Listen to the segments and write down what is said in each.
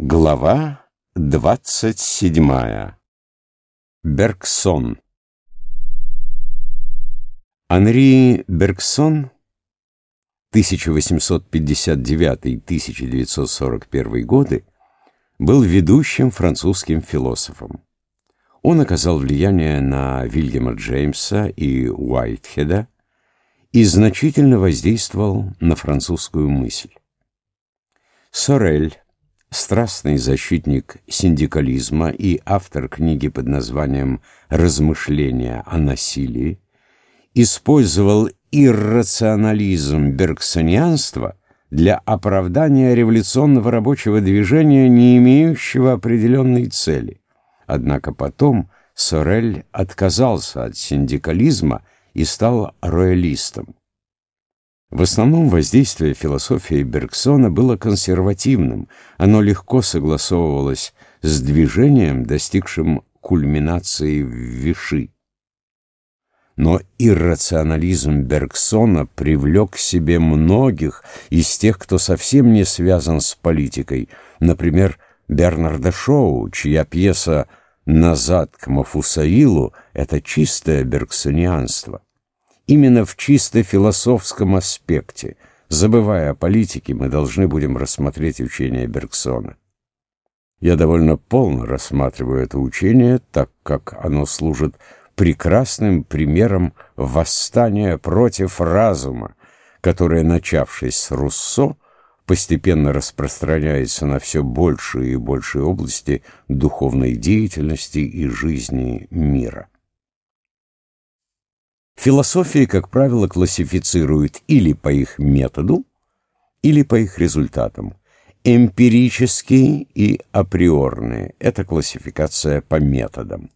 Глава двадцать седьмая. Бергсон. Анри Бергсон 1859-1941 годы был ведущим французским философом. Он оказал влияние на Вильяма Джеймса и Уайтхеда и значительно воздействовал на французскую мысль. Сорель страстный защитник синдикализма и автор книги под названием «Размышления о насилии», использовал иррационализм бергсонианства для оправдания революционного рабочего движения, не имеющего определенной цели. Однако потом Сорель отказался от синдикализма и стал роялистом. В основном воздействие философии Бергсона было консервативным, оно легко согласовывалось с движением, достигшим кульминации в Виши. Но иррационализм Бергсона привлек к себе многих из тех, кто совсем не связан с политикой, например, Бернарда Шоу, чья пьеса «Назад к Мафусаилу» — это чистое бергсонианство. Именно в чисто философском аспекте, забывая о политике, мы должны будем рассмотреть учение Бергсона. Я довольно полно рассматриваю это учение, так как оно служит прекрасным примером восстания против разума, которое, начавшись с Руссо, постепенно распространяется на все большие и большие области духовной деятельности и жизни мира. Философии, как правило, классифицируют или по их методу, или по их результатам. Эмпирические и априорные – это классификация по методам.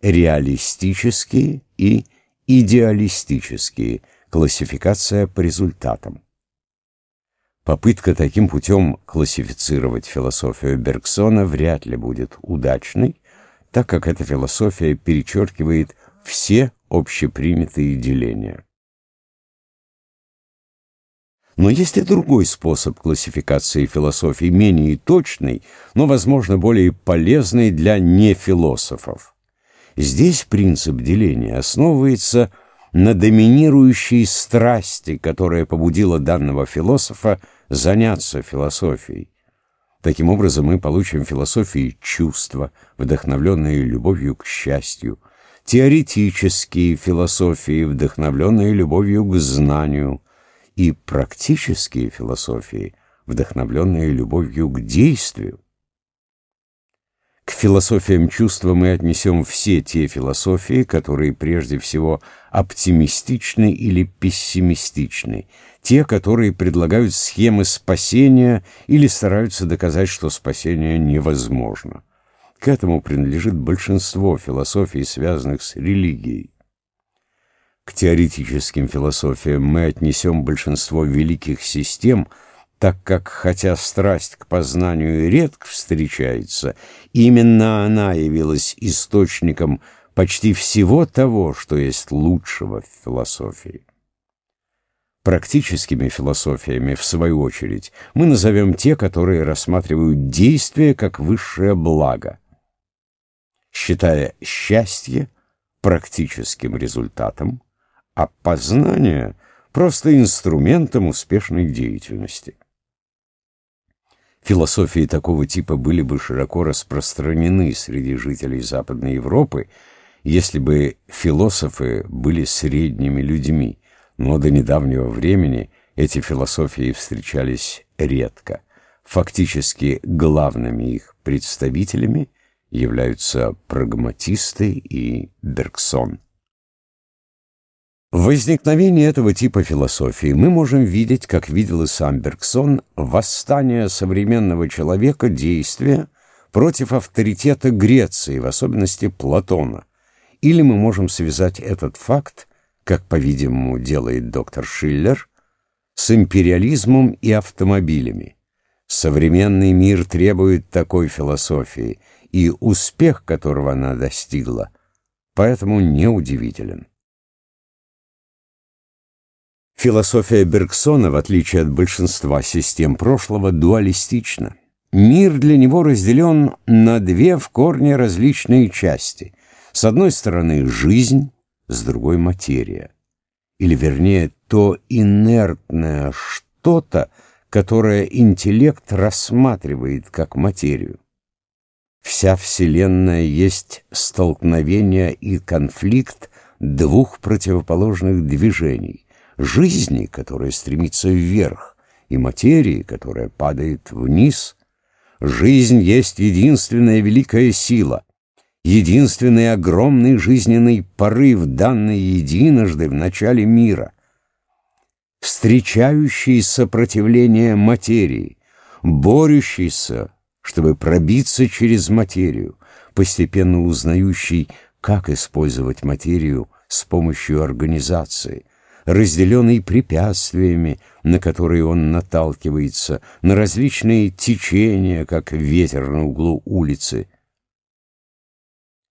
Реалистические и идеалистические – классификация по результатам. Попытка таким путем классифицировать философию Бергсона вряд ли будет удачной, так как эта философия перечеркивает все общепринятые деления. Но есть и другой способ классификации философии, менее точный, но, возможно, более полезный для нефилософов. Здесь принцип деления основывается на доминирующей страсти, которая побудила данного философа заняться философией. Таким образом, мы получим философии чувства, вдохновленные любовью к счастью, теоретические философии, вдохновленные любовью к знанию, и практические философии, вдохновленные любовью к действию. К философиям чувства мы отнесем все те философии, которые прежде всего оптимистичны или пессимистичны, те, которые предлагают схемы спасения или стараются доказать, что спасение невозможно. К этому принадлежит большинство философий, связанных с религией. К теоретическим философиям мы отнесем большинство великих систем, так как, хотя страсть к познанию редко встречается, именно она явилась источником почти всего того, что есть лучшего в философии. Практическими философиями, в свою очередь, мы назовем те, которые рассматривают действие как высшее благо, считая счастье практическим результатом, а познание просто инструментом успешной деятельности. Философии такого типа были бы широко распространены среди жителей Западной Европы, если бы философы были средними людьми, но до недавнего времени эти философии встречались редко. Фактически главными их представителями – являются прагматисты и Бергсон. В возникновении этого типа философии мы можем видеть, как видел и сам Бергсон, восстание современного человека действия против авторитета Греции, в особенности Платона. Или мы можем связать этот факт, как, по-видимому, делает доктор Шиллер, с империализмом и автомобилями. Современный мир требует такой философии – и успех, которого она достигла, поэтому неудивителен. Философия Бергсона, в отличие от большинства систем прошлого, дуалистична. Мир для него разделен на две в корне различные части. С одной стороны жизнь, с другой материя. Или вернее, то инертное что-то, которое интеллект рассматривает как материю. Вся Вселенная есть столкновение и конфликт двух противоположных движений. Жизни, которая стремится вверх, и материи, которая падает вниз. Жизнь есть единственная великая сила, единственный огромный жизненный порыв, данный единожды в начале мира, встречающий сопротивление материи, борющийся чтобы пробиться через материю, постепенно узнающий, как использовать материю с помощью организации, разделенной препятствиями, на которые он наталкивается, на различные течения, как ветер на углу улицы.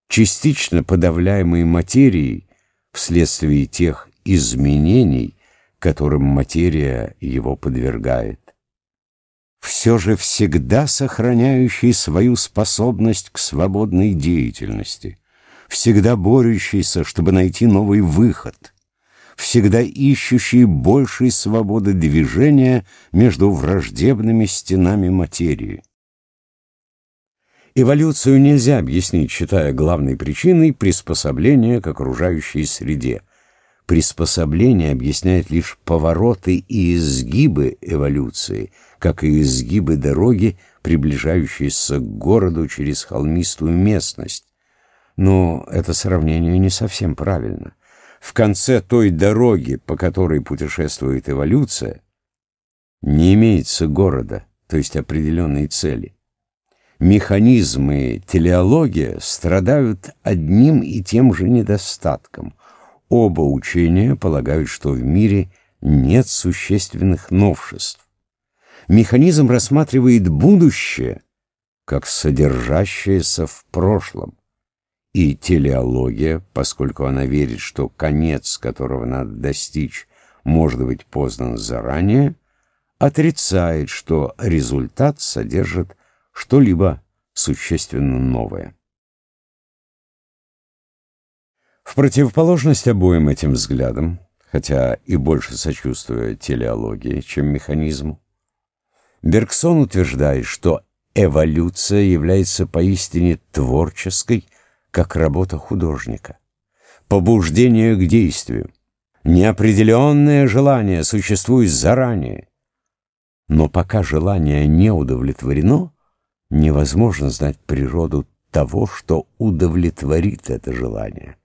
Частично подавляемой материей вследствие тех изменений, которым материя его подвергает все же всегда сохраняющий свою способность к свободной деятельности, всегда борющийся, чтобы найти новый выход, всегда ищущий большей свободы движения между враждебными стенами материи. Эволюцию нельзя объяснить, считая главной причиной приспособления к окружающей среде – приспособление объясняет лишь повороты и изгибы эволюции, как и изгибы дороги, приближающиеся к городу через холмистую местность. Но это сравнение не совсем правильно. В конце той дороги, по которой путешествует эволюция, не имеется города, то есть определенной цели. Механизмы телеология страдают одним и тем же недостатком – Оба учения полагают, что в мире нет существенных новшеств. Механизм рассматривает будущее как содержащееся в прошлом. И телеология, поскольку она верит, что конец, которого надо достичь, может быть познан заранее, отрицает, что результат содержит что-либо существенно новое. В противоположность обоим этим взглядам, хотя и больше сочувствуя телеологии, чем механизму, Бергсон утверждает, что эволюция является поистине творческой, как работа художника. Побуждение к действию, неопределенное желание существует заранее. Но пока желание не удовлетворено, невозможно знать природу того, что удовлетворит это желание.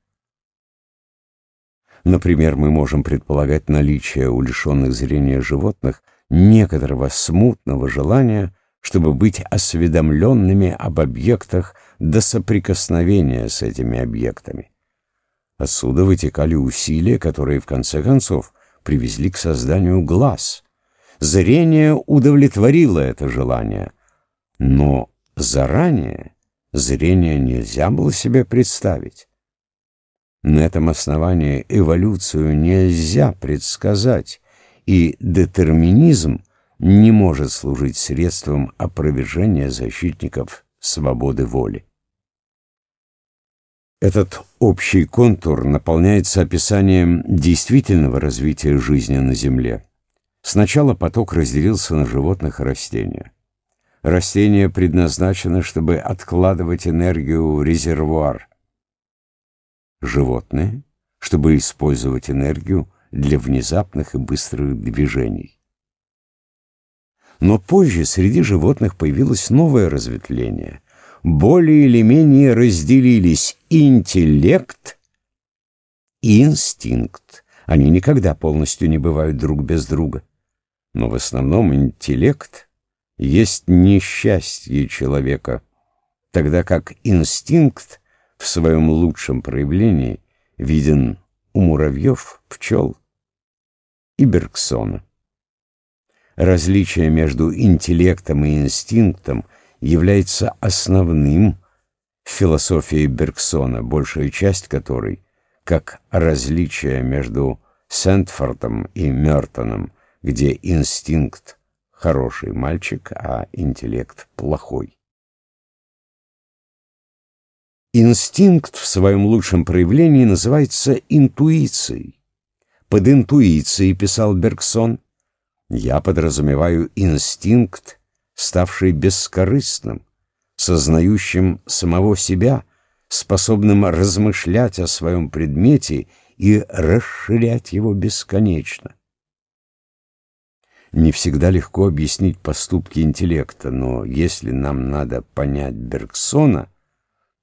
Например, мы можем предполагать наличие у лишенных зрения животных некоторого смутного желания, чтобы быть осведомленными об объектах до соприкосновения с этими объектами. Отсюда вытекали усилия, которые в конце концов привезли к созданию глаз. Зрение удовлетворило это желание, но заранее зрение нельзя было себе представить. На этом основании эволюцию нельзя предсказать, и детерминизм не может служить средством опровержения защитников свободы воли. Этот общий контур наполняется описанием действительного развития жизни на Земле. Сначала поток разделился на животных и растения. Растения предназначены, чтобы откладывать энергию в резервуар – животные, чтобы использовать энергию для внезапных и быстрых движений. Но позже среди животных появилось новое разветвление. Более или менее разделились интеллект и инстинкт. Они никогда полностью не бывают друг без друга. Но в основном интеллект есть несчастье человека, тогда как инстинкт в своем лучшем проявлении виден у муравьев, пчел и Бергсона. Различие между интеллектом и инстинктом является основным в философии Бергсона, большая часть которой, как различие между Сентфордом и Мертоном, где инстинкт хороший мальчик, а интеллект плохой. Инстинкт в своем лучшем проявлении называется интуицией. Под интуицией, писал Бергсон, я подразумеваю инстинкт, ставший бескорыстным, сознающим самого себя, способным размышлять о своем предмете и расширять его бесконечно. Не всегда легко объяснить поступки интеллекта, но если нам надо понять Бергсона,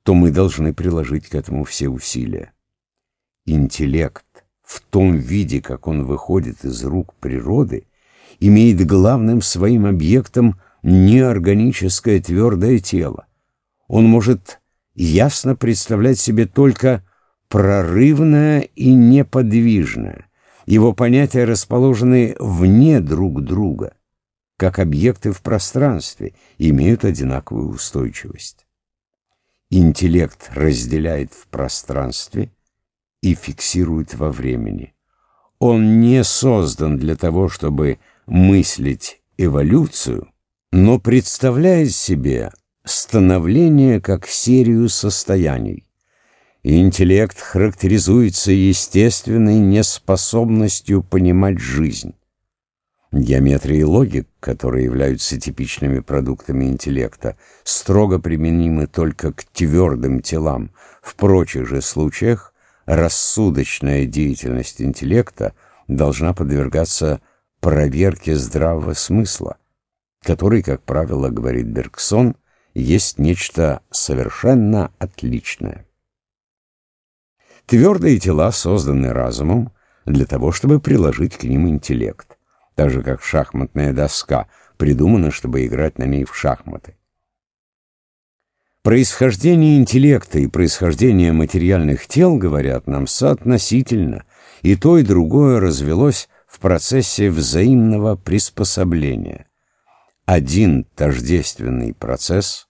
то мы должны приложить к этому все усилия. Интеллект в том виде, как он выходит из рук природы, имеет главным своим объектом неорганическое твердое тело. Он может ясно представлять себе только прорывное и неподвижное. Его понятия расположены вне друг друга, как объекты в пространстве, имеют одинаковую устойчивость. Интеллект разделяет в пространстве и фиксирует во времени. Он не создан для того, чтобы мыслить эволюцию, но представляет себе становление как серию состояний. интеллект характеризуется естественной неспособностью понимать жизнь. Геометрия и логик, которые являются типичными продуктами интеллекта, строго применимы только к твердым телам. В прочих же случаях рассудочная деятельность интеллекта должна подвергаться проверке здравого смысла, который, как правило, говорит Бергсон, есть нечто совершенно отличное. Твердые тела созданы разумом для того, чтобы приложить к ним интеллект, так же как шахматная доска придумана, чтобы играть на ней в шахматы. Происхождение интеллекта и происхождение материальных тел, говорят нам, соотносительно, и то и другое развелось в процессе взаимного приспособления. Один тождественный процесс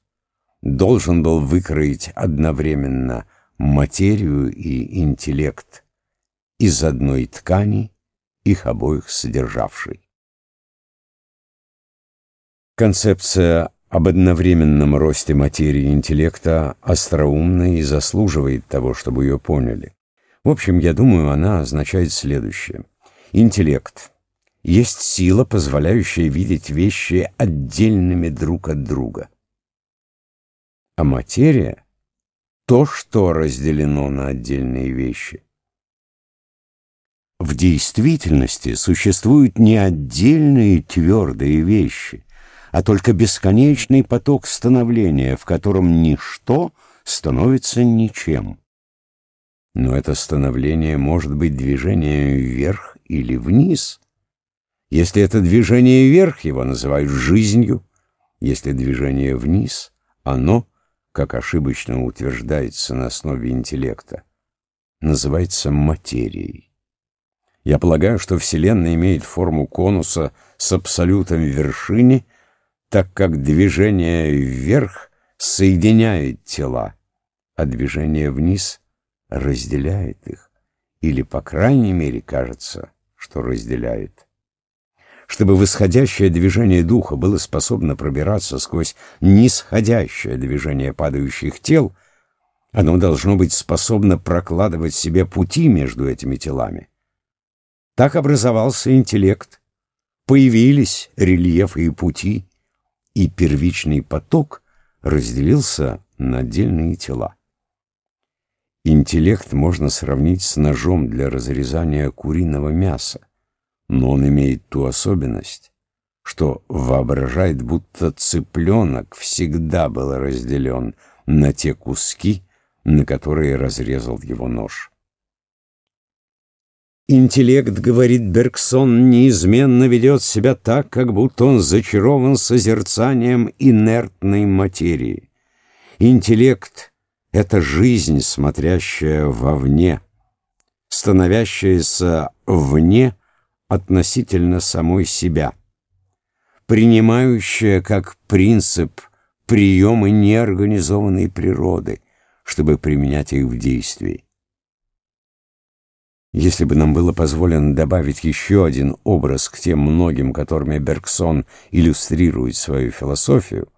должен был выкроить одновременно материю и интеллект из одной ткани, их обоих содержавшей. Концепция об одновременном росте материи и интеллекта остроумна и заслуживает того, чтобы ее поняли. В общем, я думаю, она означает следующее. Интеллект есть сила, позволяющая видеть вещи отдельными друг от друга. А материя — то, что разделено на отдельные вещи. В действительности существуют не отдельные твердые вещи, а только бесконечный поток становления, в котором ничто становится ничем. Но это становление может быть движением вверх или вниз. Если это движение вверх, его называют жизнью. Если движение вниз, оно, как ошибочно утверждается на основе интеллекта, называется материей. Я полагаю, что Вселенная имеет форму конуса с абсолютом в вершине, так как движение вверх соединяет тела, а движение вниз разделяет их, или, по крайней мере, кажется, что разделяет. Чтобы восходящее движение духа было способно пробираться сквозь нисходящее движение падающих тел, оно должно быть способно прокладывать себе пути между этими телами. Так образовался интеллект, появились рельефы и пути, и первичный поток разделился на отдельные тела. Интеллект можно сравнить с ножом для разрезания куриного мяса, но он имеет ту особенность, что воображает, будто цыпленок всегда был разделен на те куски, на которые разрезал его нож. Интеллект, говорит Бергсон, неизменно ведет себя так, как будто он зачарован созерцанием инертной материи. Интеллект — это жизнь, смотрящая вовне, становящаяся вне относительно самой себя, принимающая как принцип приемы неорганизованной природы, чтобы применять их в действии. Если бы нам было позволено добавить еще один образ к тем многим, которыми Бергсон иллюстрирует свою философию,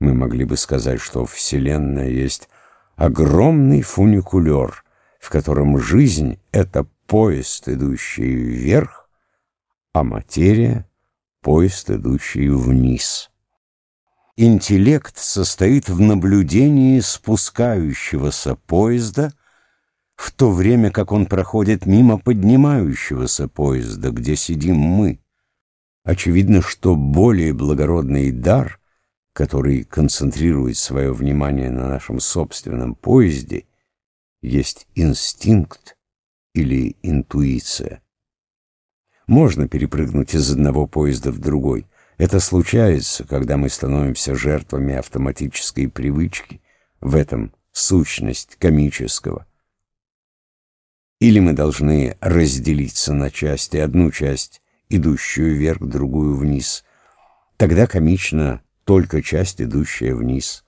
мы могли бы сказать, что Вселенная есть огромный фуникулер, в котором жизнь — это поезд, идущий вверх, а материя — поезд, идущий вниз. Интеллект состоит в наблюдении спускающегося поезда — в то время как он проходит мимо поднимающегося поезда, где сидим мы. Очевидно, что более благородный дар, который концентрирует свое внимание на нашем собственном поезде, есть инстинкт или интуиция. Можно перепрыгнуть из одного поезда в другой. Это случается, когда мы становимся жертвами автоматической привычки. В этом сущность комического. Или мы должны разделиться на части, одну часть, идущую вверх, другую вниз. Тогда комично только часть, идущая вниз.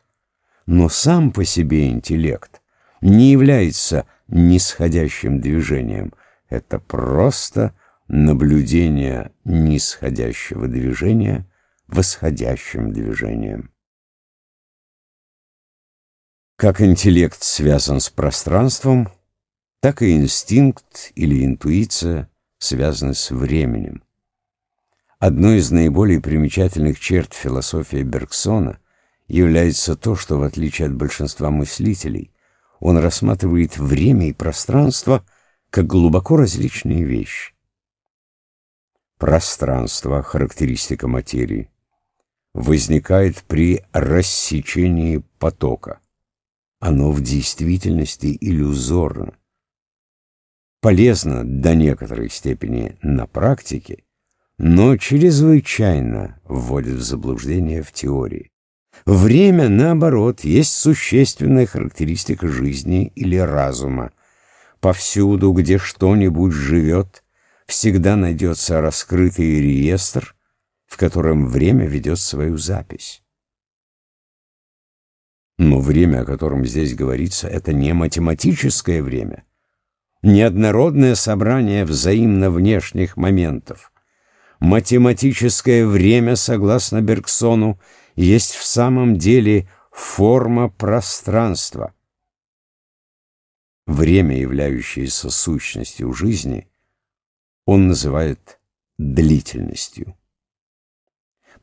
Но сам по себе интеллект не является нисходящим движением. Это просто наблюдение нисходящего движения восходящим движением. Как интеллект связан с пространством – так и инстинкт или интуиция связаны с временем. Одной из наиболее примечательных черт философии Бергсона является то, что, в отличие от большинства мыслителей, он рассматривает время и пространство как глубоко различные вещи. Пространство, характеристика материи, возникает при рассечении потока. Оно в действительности иллюзорно полезно до некоторой степени на практике, но чрезвычайно вводит в заблуждение в теории. Время, наоборот, есть существенная характеристика жизни или разума. Повсюду, где что-нибудь живет, всегда найдется раскрытый реестр, в котором время ведет свою запись. Но время, о котором здесь говорится, это не математическое время — неоднородное собрание взаимно внешних моментов. Математическое время, согласно Бергсону, есть в самом деле форма пространства. Время, являющееся сущностью жизни, он называет длительностью.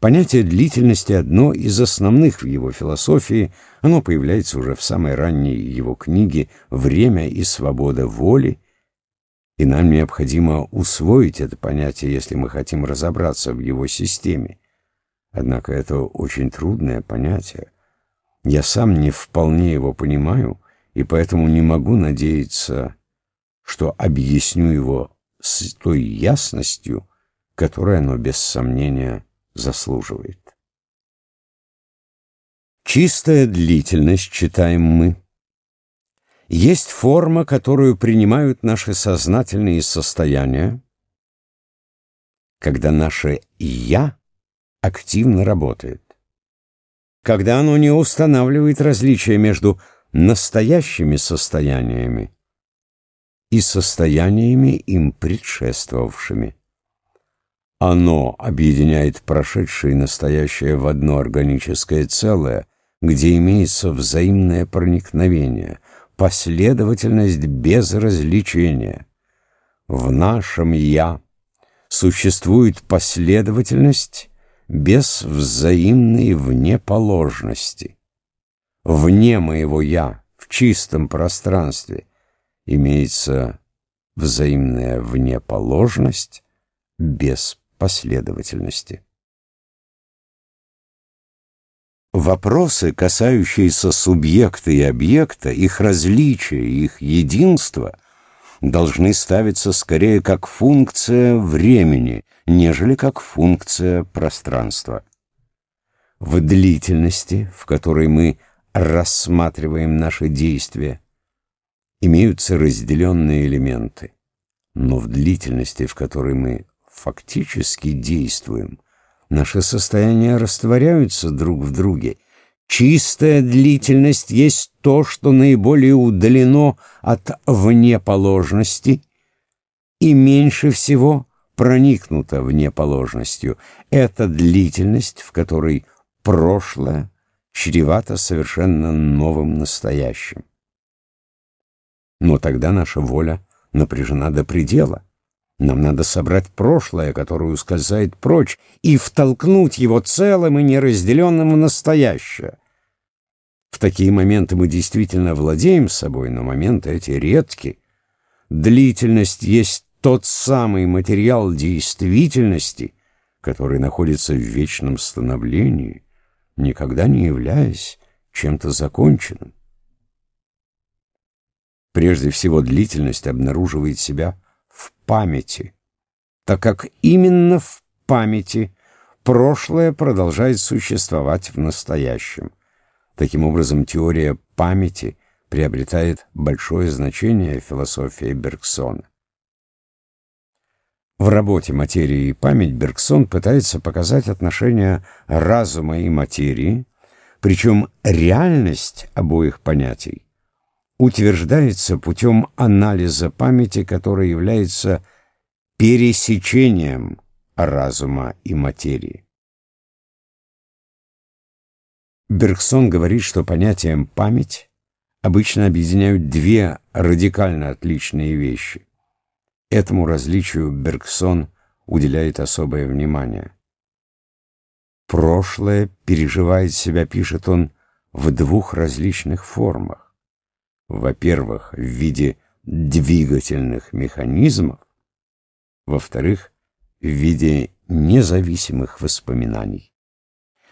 Понятие длительности одно из основных в его философии, оно появляется уже в самой ранней его книге «Время и свобода воли», и нам необходимо усвоить это понятие, если мы хотим разобраться в его системе. Однако это очень трудное понятие. Я сам не вполне его понимаю, и поэтому не могу надеяться, что объясню его с той ясностью, которой оно без сомнения заслуживает. Чистая длительность, читаем мы, есть форма, которую принимают наши сознательные состояния, когда наше «я» активно работает. Когда оно не устанавливает различия между настоящими состояниями и состояниями им предшествовавшими. Оно объединяет прошедшее и настоящее в одно органическое целое, где имеется взаимное проникновение, последовательность без развлечения. В нашем «я» существует последовательность без взаимной внеположности. Вне моего «я», в чистом пространстве, имеется взаимная внеположность без последовательности. Вопросы, касающиеся субъекта и объекта, их различия, их единства, должны ставиться скорее как функция времени, нежели как функция пространства. В длительности, в которой мы рассматриваем наши действия, имеются разделенные элементы, но в длительности, в которой мы фактически действуем, наши состояния растворяются друг в друге. Чистая длительность есть то, что наиболее удалено от внеположности и меньше всего проникнута внеположностью. Это длительность, в которой прошлое чревато совершенно новым настоящим. Но тогда наша воля напряжена до предела. Нам надо собрать прошлое, которое ускользает прочь, и втолкнуть его целым и неразделенным в настоящее. В такие моменты мы действительно владеем собой, но моменты эти редки. Длительность есть тот самый материал действительности, который находится в вечном становлении, никогда не являясь чем-то законченным. Прежде всего, длительность обнаруживает себя памяти, так как именно в памяти прошлое продолжает существовать в настоящем. Таким образом, теория памяти приобретает большое значение в философии Бергсона. В работе «Материя и память» Бергсон пытается показать отношения разума и материи, причем реальность обоих понятий утверждается путем анализа памяти, который является пересечением разума и материи. Бергсон говорит, что понятием «память» обычно объединяют две радикально отличные вещи. Этому различию Бергсон уделяет особое внимание. Прошлое переживает себя, пишет он, в двух различных формах. Во-первых, в виде двигательных механизмов, во-вторых, в виде независимых воспоминаний.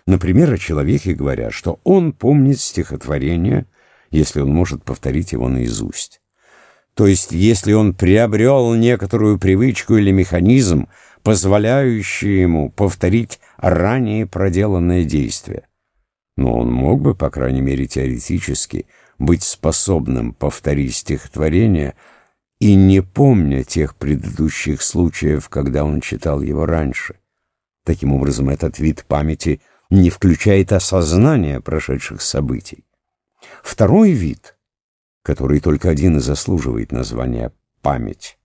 Например, о человеке говорят, что он помнит стихотворение, если он может повторить его наизусть. То есть, если он приобрел некоторую привычку или механизм, позволяющий ему повторить ранее проделанное действие. Но он мог бы, по крайней мере теоретически, быть способным повторить стихотворение и не помня тех предыдущих случаев, когда он читал его раньше. Таким образом, этот вид памяти не включает осознание прошедших событий. Второй вид — который только один и заслуживает названия «память»,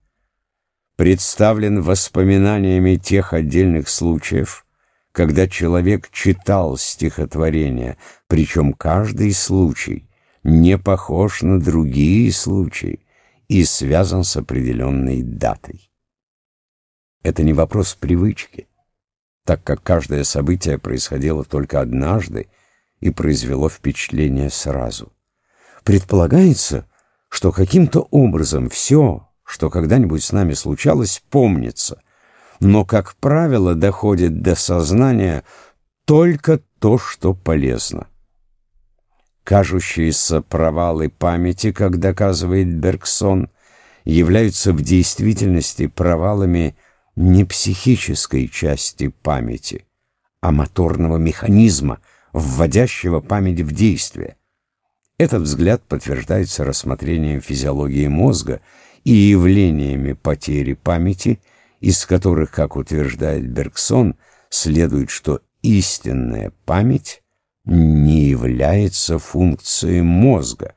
представлен воспоминаниями тех отдельных случаев, когда человек читал стихотворение, причем каждый случай не похож на другие случаи и связан с определенной датой. Это не вопрос привычки, так как каждое событие происходило только однажды и произвело впечатление сразу. Предполагается, что каким-то образом все, что когда-нибудь с нами случалось, помнится, но, как правило, доходит до сознания только то, что полезно. Кажущиеся провалы памяти, как доказывает Бергсон, являются в действительности провалами не психической части памяти, а моторного механизма, вводящего память в действие. Этот взгляд подтверждается рассмотрением физиологии мозга и явлениями потери памяти, из которых, как утверждает Бергсон, следует, что истинная память не является функцией мозга.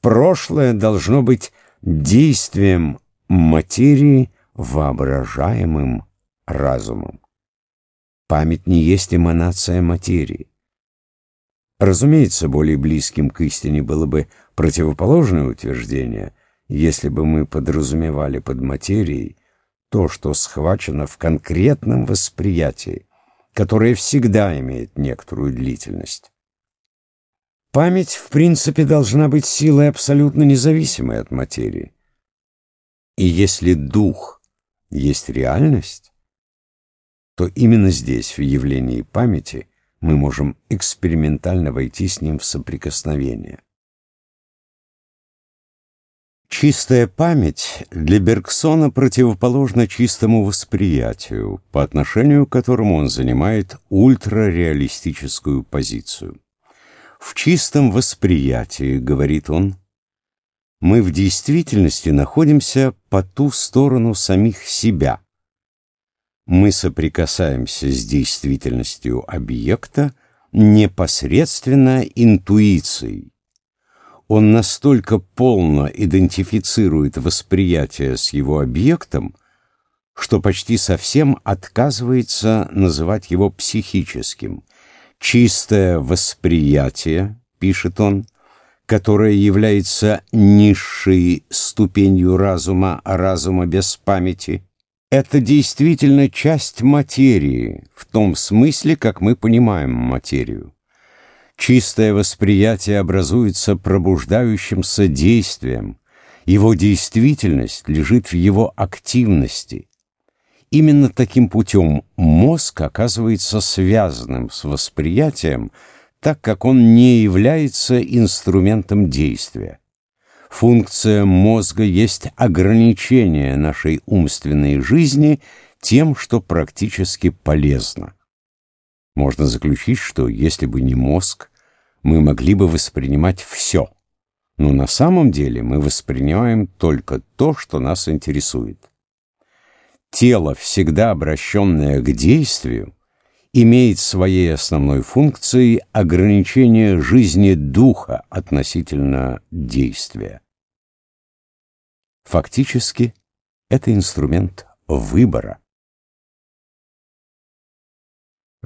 Прошлое должно быть действием материи, воображаемым разумом. Память не есть эманация материи. Разумеется, более близким к истине было бы противоположное утверждение, если бы мы подразумевали под материей то, что схвачено в конкретном восприятии, которое всегда имеет некоторую длительность. Память, в принципе, должна быть силой абсолютно независимой от материи. И если дух есть реальность, то именно здесь, в явлении памяти, мы можем экспериментально войти с ним в соприкосновение. Чистая память для Бергсона противоположна чистому восприятию, по отношению к которому он занимает ультрареалистическую позицию. В чистом восприятии, говорит он, мы в действительности находимся по ту сторону самих себя, мы соприкасаемся с действительностью объекта непосредственно интуицией. Он настолько полно идентифицирует восприятие с его объектом, что почти совсем отказывается называть его психическим. «Чистое восприятие», — пишет он, — которое является низшей ступенью разума, а разума без памяти, это действительно часть материи, в том смысле, как мы понимаем материю. Чистое восприятие образуется пробуждающимся действием. Его действительность лежит в его активности. Именно таким путем мозг оказывается связанным с восприятием, так как он не является инструментом действия. Функция мозга есть ограничение нашей умственной жизни тем, что практически полезно. Можно заключить, что если бы не мозг, мы могли бы воспринимать все. Но на самом деле мы воспринимаем только то, что нас интересует. Тело, всегда обращенное к действию, имеет своей основной функцией ограничение жизни духа относительно действия. Фактически, это инструмент выбора.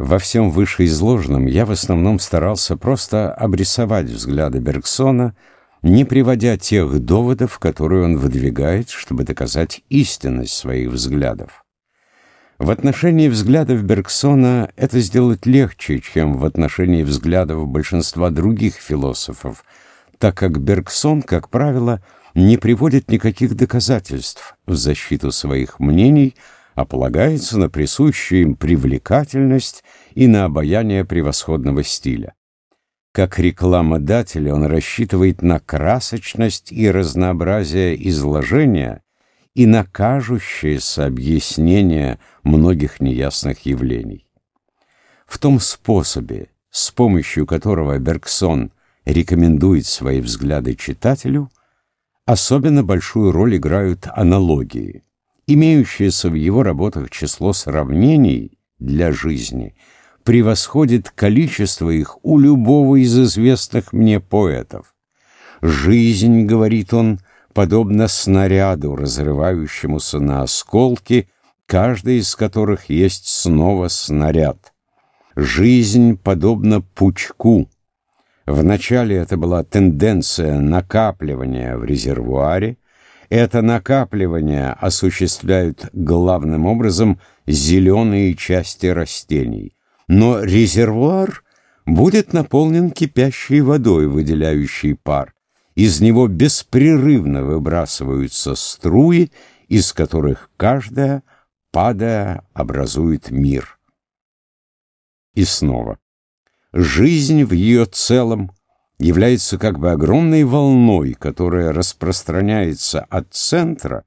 Во всем вышеизложенном я в основном старался просто обрисовать взгляды Бергсона, не приводя тех доводов, которые он выдвигает, чтобы доказать истинность своих взглядов. В отношении взглядов Бергсона это сделать легче, чем в отношении взглядов большинства других философов, так как Бергсон, как правило, не приводит никаких доказательств в защиту своих мнений, а полагается на присущую им привлекательность и на обаяние превосходного стиля. Как рекламодатель он рассчитывает на красочность и разнообразие изложения и на кажущееся объяснение многих неясных явлений. В том способе, с помощью которого Бергсон рекомендует свои взгляды читателю, особенно большую роль играют аналогии имеющееся в его работах число сравнений для жизни превосходит количество их у любого из известных мне поэтов. «Жизнь, — говорит он, — подобно снаряду, разрывающемуся на осколки, каждый из которых есть снова снаряд. Жизнь подобна пучку. Вначале это была тенденция накапливания в резервуаре, это накапливание осуществляют главным образом зеленые части растений. Но резервуар будет наполнен кипящей водой, выделяющей пар. Из него беспрерывно выбрасываются струи, из которых каждая, падая, образует мир. И снова. Жизнь в ее целом является как бы огромной волной, которая распространяется от центра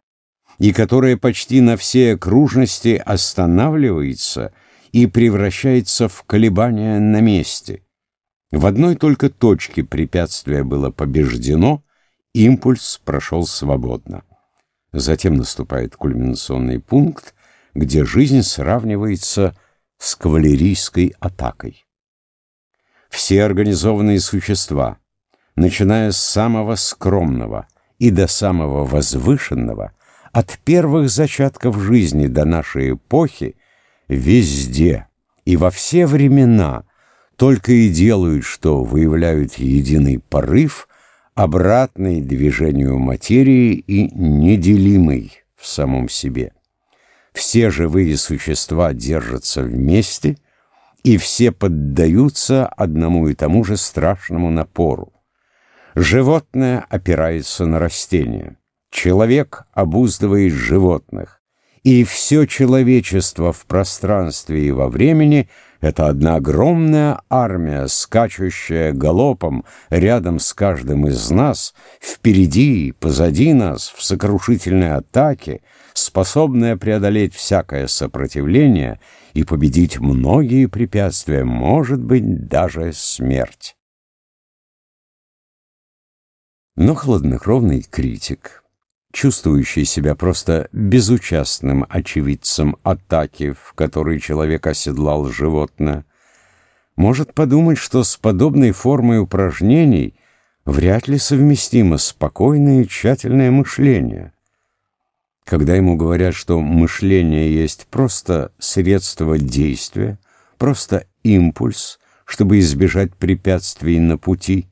и которая почти на всей окружности останавливается и превращается в колебания на месте. В одной только точке препятствие было побеждено, импульс прошел свободно. Затем наступает кульминационный пункт, где жизнь сравнивается с кавалерийской атакой. Все организованные существа, начиная с самого скромного и до самого возвышенного, от первых зачатков жизни до нашей эпохи, везде и во все времена только и делают, что выявляют единый порыв, обратный движению материи и неделимый в самом себе. Все живые существа держатся вместе — и все поддаются одному и тому же страшному напору. Животное опирается на растение, человек обуздывает животных, и все человечество в пространстве и во времени — это одна огромная армия, скачущая галопом рядом с каждым из нас, впереди и позади нас, в сокрушительной атаке, способная преодолеть всякое сопротивление и победить многие препятствия, может быть, даже смерть. Но хладнокровный критик, чувствующий себя просто безучастным очевидцем атаки, в которой человек оседлал животное, может подумать, что с подобной формой упражнений вряд ли совместимо спокойное и тщательное мышление. Когда ему говорят, что мышление есть просто средство действия, просто импульс, чтобы избежать препятствий на пути,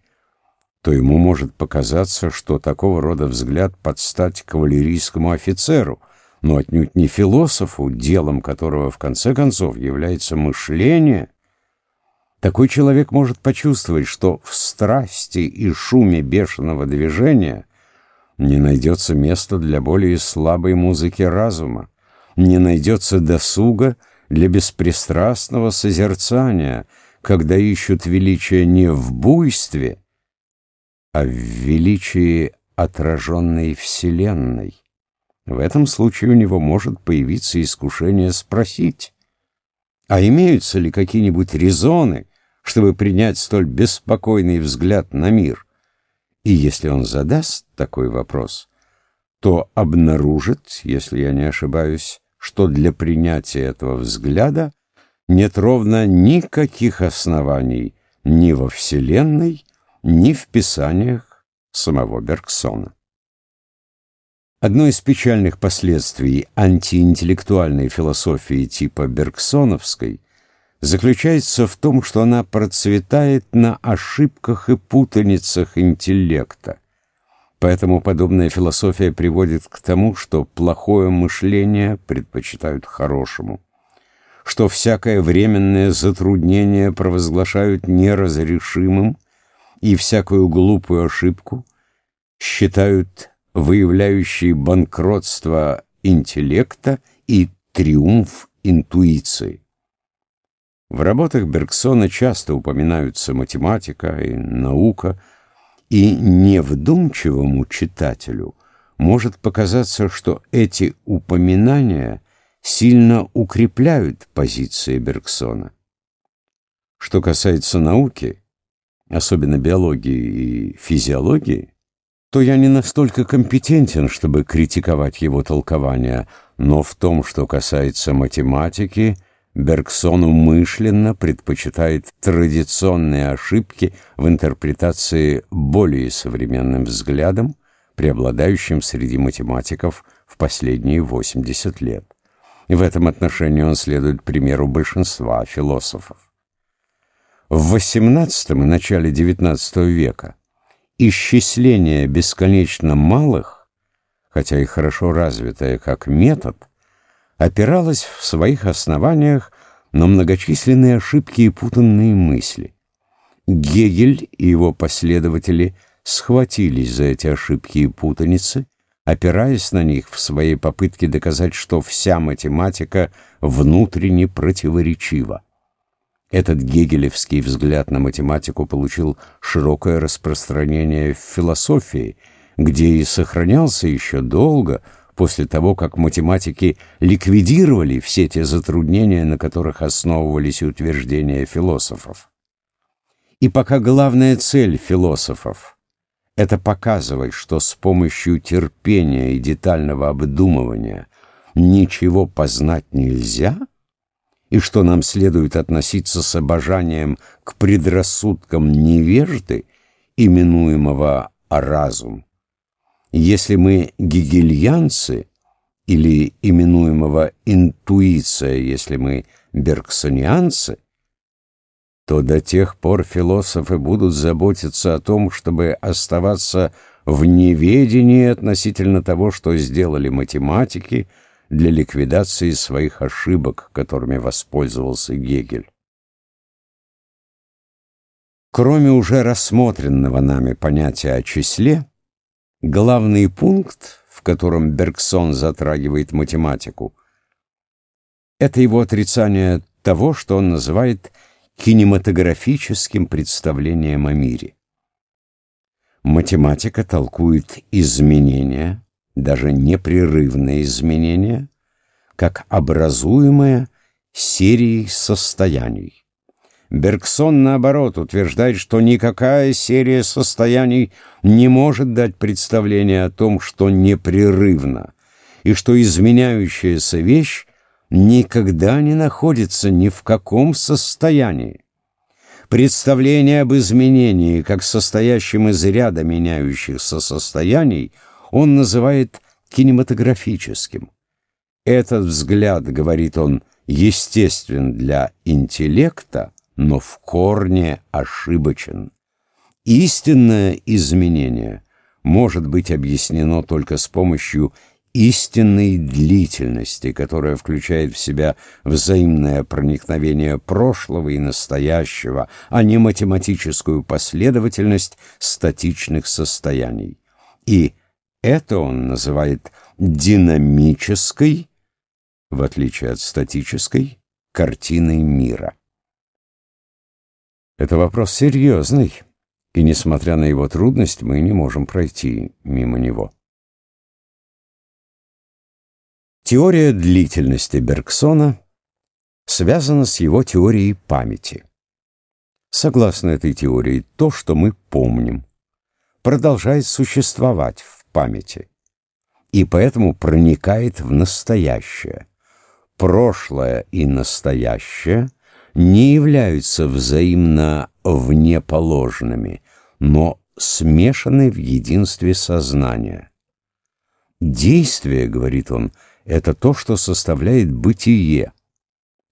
то ему может показаться, что такого рода взгляд подстать кавалерийскому офицеру, но отнюдь не философу, делом которого в конце концов является мышление. Такой человек может почувствовать, что в страсти и шуме бешеного движения не найдется места для более слабой музыки разума, не найдется досуга для беспристрастного созерцания, когда ищут величие не в буйстве, а в величии отраженной Вселенной. В этом случае у него может появиться искушение спросить, а имеются ли какие-нибудь резоны, чтобы принять столь беспокойный взгляд на мир? И если он задаст такой вопрос, то обнаружит, если я не ошибаюсь, что для принятия этого взгляда нет ровно никаких оснований ни во Вселенной, ни в писаниях самого Бергсона. Одно из печальных последствий антиинтеллектуальной философии типа Бергсоновской заключается в том, что она процветает на ошибках и путаницах интеллекта. Поэтому подобная философия приводит к тому, что плохое мышление предпочитают хорошему, что всякое временное затруднение провозглашают неразрешимым и всякую глупую ошибку считают выявляющей банкротство интеллекта и триумф интуиции. В работах Бергсона часто упоминаются математика и наука, и невдумчивому читателю может показаться, что эти упоминания сильно укрепляют позиции Бергсона. Что касается науки, особенно биологии и физиологии, то я не настолько компетентен, чтобы критиковать его толкования, но в том, что касается математики – Бергсон умышленно предпочитает традиционные ошибки в интерпретации более современным взглядом, преобладающим среди математиков в последние 80 лет. В этом отношении он следует примеру большинства философов. В XVIII и начале XIX века исчисление бесконечно малых, хотя и хорошо развитое как метод – опиралась в своих основаниях на многочисленные ошибки и путанные мысли. Гегель и его последователи схватились за эти ошибки и путаницы, опираясь на них в своей попытке доказать, что вся математика внутренне противоречива. Этот гегелевский взгляд на математику получил широкое распространение в философии, где и сохранялся еще долго – после того, как математики ликвидировали все те затруднения, на которых основывались утверждения философов. И пока главная цель философов — это показывать, что с помощью терпения и детального обдумывания ничего познать нельзя, и что нам следует относиться с обожанием к предрассудкам невежды, именуемого разум, если мы гегельянцы, или именуемого интуиция, если мы бергсонианцы, то до тех пор философы будут заботиться о том, чтобы оставаться в неведении относительно того, что сделали математики для ликвидации своих ошибок, которыми воспользовался Гегель. Кроме уже рассмотренного нами понятия о числе, Главный пункт, в котором Бергсон затрагивает математику, это его отрицание того, что он называет кинематографическим представлением о мире. Математика толкует изменения, даже непрерывные изменения, как образуемое серией состояний. Бергсон, наоборот, утверждает, что никакая серия состояний не может дать представление о том, что непрерывно, и что изменяющаяся вещь никогда не находится ни в каком состоянии. Представление об изменении, как состоящем из ряда меняющихся состояний, он называет кинематографическим. Этот взгляд, говорит он, естествен для интеллекта, но в корне ошибочен. Истинное изменение может быть объяснено только с помощью истинной длительности, которая включает в себя взаимное проникновение прошлого и настоящего, а не математическую последовательность статичных состояний. И это он называет динамической, в отличие от статической, картиной мира. Это вопрос серьезный, и, несмотря на его трудность, мы не можем пройти мимо него. Теория длительности Бергсона связана с его теорией памяти. Согласно этой теории, то, что мы помним, продолжает существовать в памяти и поэтому проникает в настоящее. Прошлое и настоящее не являются взаимно внеположными, но смешаны в единстве сознания. Действие, говорит он, — это то, что составляет бытие,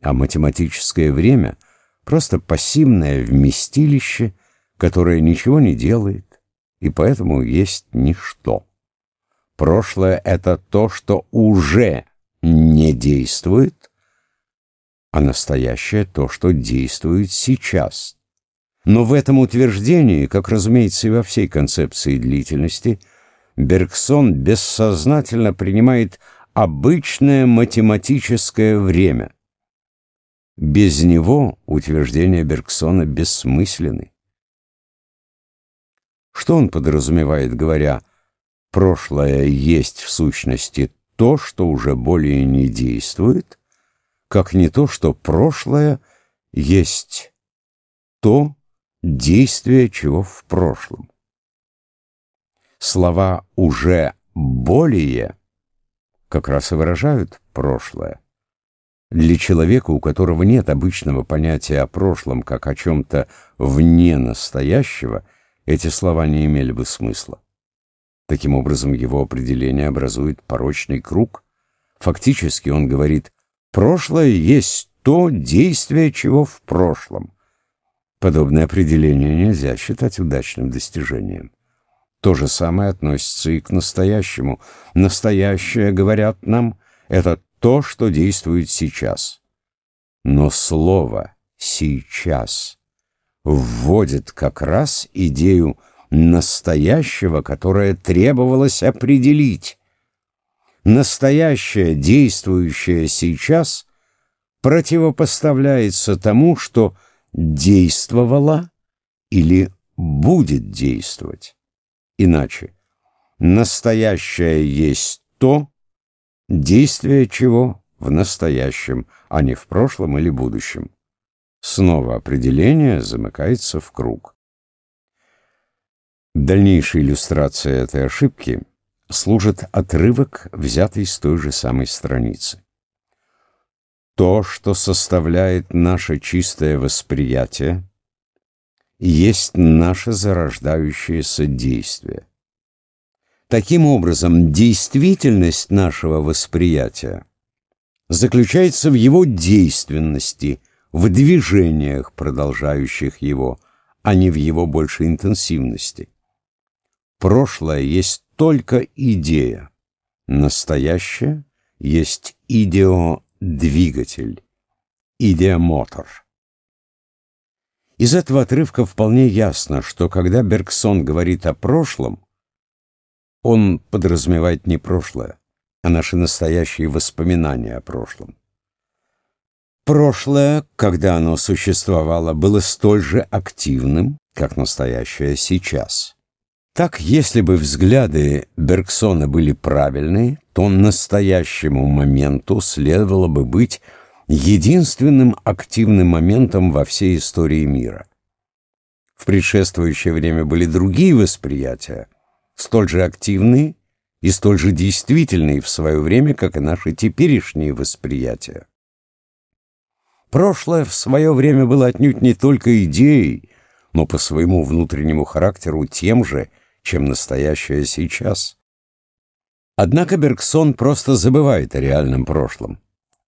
а математическое время — просто пассивное вместилище, которое ничего не делает, и поэтому есть ничто. Прошлое — это то, что уже не действует, а настоящее — то, что действует сейчас. Но в этом утверждении, как, разумеется, и во всей концепции длительности, Бергсон бессознательно принимает обычное математическое время. Без него утверждения Бергсона бессмысленны. Что он подразумевает, говоря «прошлое есть в сущности то, что уже более не действует», как не то, что прошлое есть то действие, чего в прошлом. Слова «уже более» как раз и выражают прошлое. Для человека, у которого нет обычного понятия о прошлом как о чем-то вне настоящего, эти слова не имели бы смысла. Таким образом, его определение образует порочный круг. Фактически он говорит «прошлое есть то действие, чего в прошлом». Подобное определение нельзя считать удачным достижением. То же самое относится и к настоящему. Настоящее, говорят нам, это то, что действует сейчас. Но слово «сейчас» вводит как раз идею настоящего, которое требовалось определить. Настоящее, действующее сейчас, противопоставляется тому, что действовало или будет действовать. Иначе, настоящее есть то, действие чего в настоящем, а не в прошлом или будущем. Снова определение замыкается в круг. Дальнейшей иллюстрацией этой ошибки служит отрывок, взятый с той же самой страницы. То, что составляет наше чистое восприятие, есть наше зарождающееся действие. Таким образом, действительность нашего восприятия заключается в его действенности, в движениях, продолжающих его, а не в его большей интенсивности. Прошлое есть только идея, настоящее есть идеодвигатель, идеомотор. Из этого отрывка вполне ясно, что когда Бергсон говорит о прошлом, он подразумевает не прошлое, а наши настоящие воспоминания о прошлом. Прошлое, когда оно существовало, было столь же активным, как настоящее сейчас. Так, если бы взгляды Бергсона были правильные, то настоящему моменту следовало бы быть единственным активным моментом во всей истории мира. В предшествующее время были другие восприятия, столь же активные и столь же действительные в свое время, как и наши теперешние восприятия. Прошлое в свое время было отнюдь не только идеей, но по своему внутреннему характеру тем же, чем настоящее сейчас. Однако Бергсон просто забывает о реальном прошлом.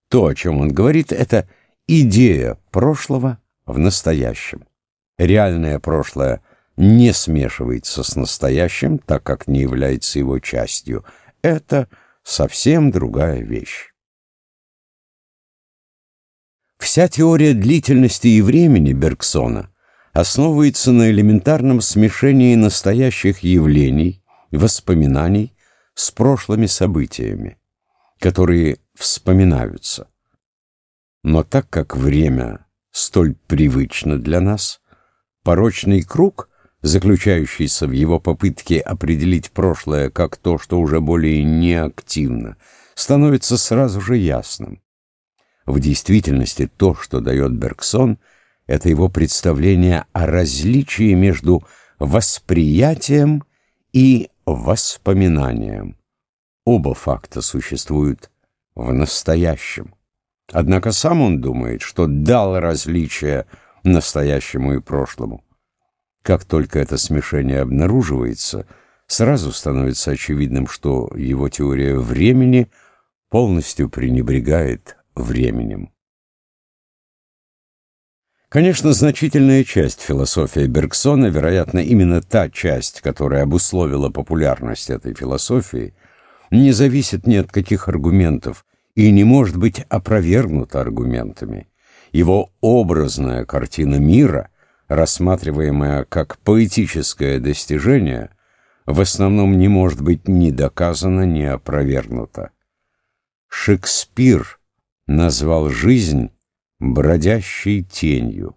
То, о чем он говорит, это идея прошлого в настоящем. Реальное прошлое не смешивается с настоящим, так как не является его частью. Это совсем другая вещь. Вся теория длительности и времени Бергсона основывается на элементарном смешении настоящих явлений, воспоминаний с прошлыми событиями, которые вспоминаются. Но так как время столь привычно для нас, порочный круг, заключающийся в его попытке определить прошлое как то, что уже более не активно, становится сразу же ясным. В действительности то, что дает Бергсон, это его представление о различии между восприятием и воспоминанием. Оба факта существуют в настоящем. Однако сам он думает, что дал различие настоящему и прошлому. Как только это смешение обнаруживается, сразу становится очевидным, что его теория времени полностью пренебрегает временем. Конечно, значительная часть философии Бергсона, вероятно, именно та часть, которая обусловила популярность этой философии, не зависит ни от каких аргументов и не может быть опровергнута аргументами. Его образная картина мира, рассматриваемая как поэтическое достижение, в основном не может быть ни доказана, ни опровергнута. Шекспир назвал жизнь бродящей тенью.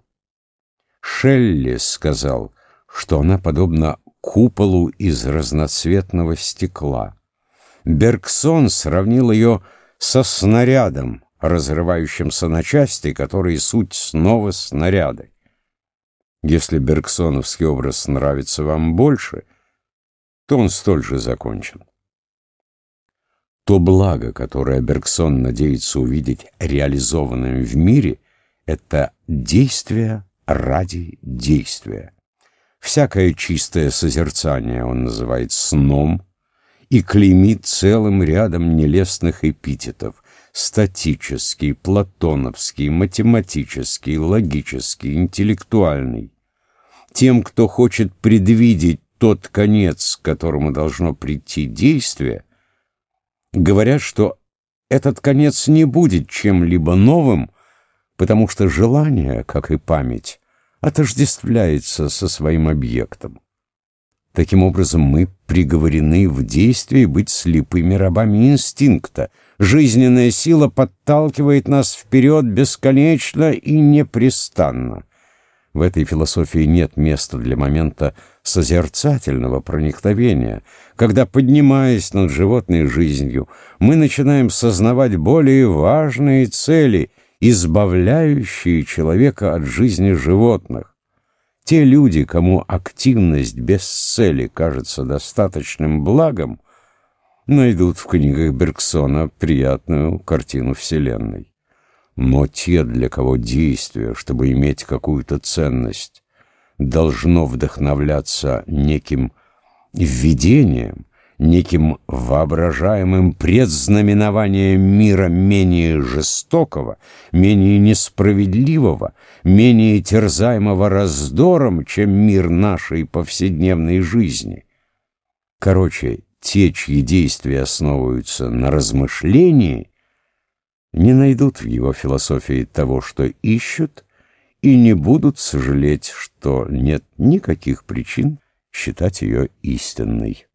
Шелли сказал, что она подобна куполу из разноцветного стекла. Бергсон сравнил ее со снарядом, разрывающимся на части, которые суть снова снаряды. Если бергсоновский образ нравится вам больше, то он столь же закончен. То благо, которое Бергсон надеется увидеть реализованным в мире, это действие ради действия. Всякое чистое созерцание он называет сном и клеймит целым рядом нелестных эпитетов – статический, платоновский, математический, логический, интеллектуальный. Тем, кто хочет предвидеть тот конец, к которому должно прийти действие, Говорят, что этот конец не будет чем-либо новым, потому что желание, как и память, отождествляется со своим объектом. Таким образом, мы приговорены в действии быть слепыми рабами инстинкта. Жизненная сила подталкивает нас вперед бесконечно и непрестанно. В этой философии нет места для момента созерцательного проникновения, когда, поднимаясь над животной жизнью, мы начинаем сознавать более важные цели, избавляющие человека от жизни животных. Те люди, кому активность без цели кажется достаточным благом, найдут в книгах Бергсона приятную картину Вселенной. Но те, для кого действие, чтобы иметь какую-то ценность, должно вдохновляться неким введением, неким воображаемым предзнаменованием мира менее жестокого, менее несправедливого, менее терзаемого раздором, чем мир нашей повседневной жизни. Короче, те, чьи действия основываются на размышлении – не найдут в его философии того, что ищут, и не будут сожалеть, что нет никаких причин считать ее истинной.